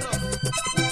Carlos.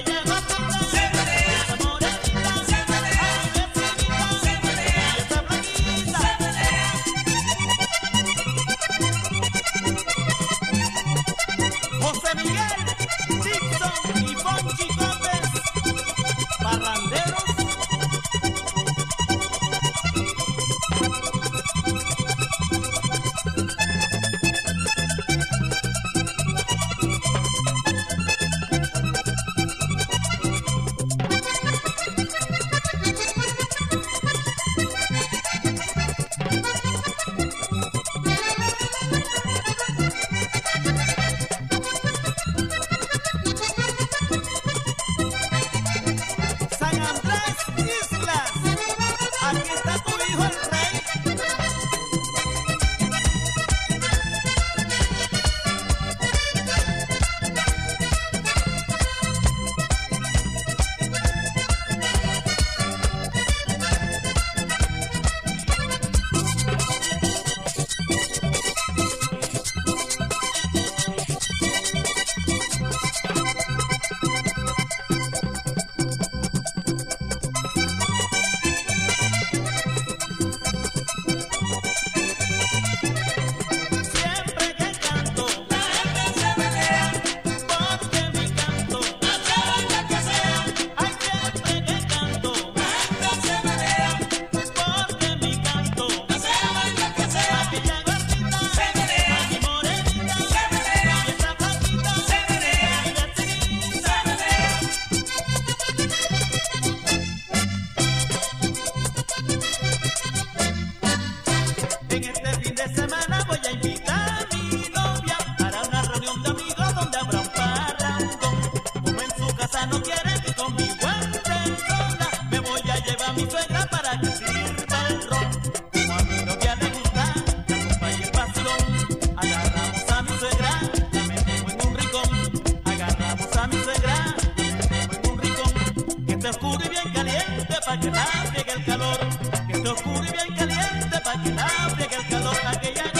esté oscuro y bien caliente para que la el calor, que esté oscuro y bien caliente para que la el calor. Aquella